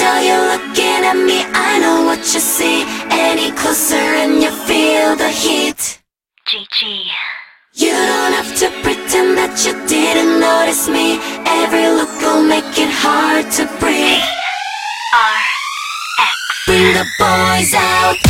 Tell you're looking at me I know what you see. Any closer and you feel the heat. GG You don't have to pretend that you didn't notice me. Every look will make it hard to breathe. R X. Bring the boys out.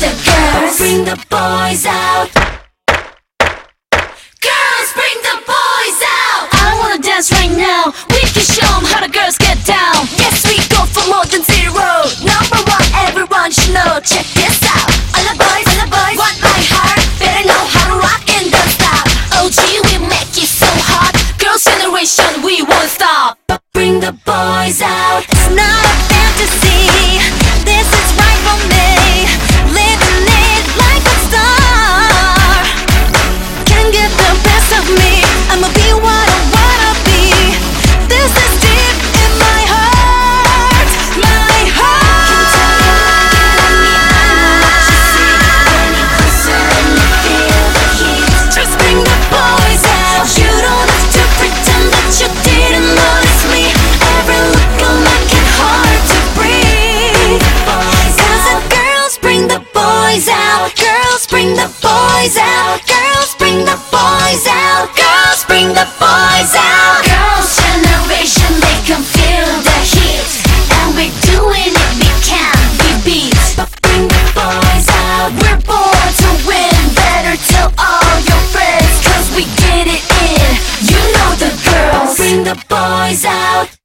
the girls, bring the boys out. Girls, bring the boys out. I wanna dance right now. We can show them how to the boys out. Girls' generation, they can feel the heat. And we're doing it, we can't be beat. But bring the boys out. We're born to win. Better tell all your friends, cause we get it in. You know the girls. Bring the boys out.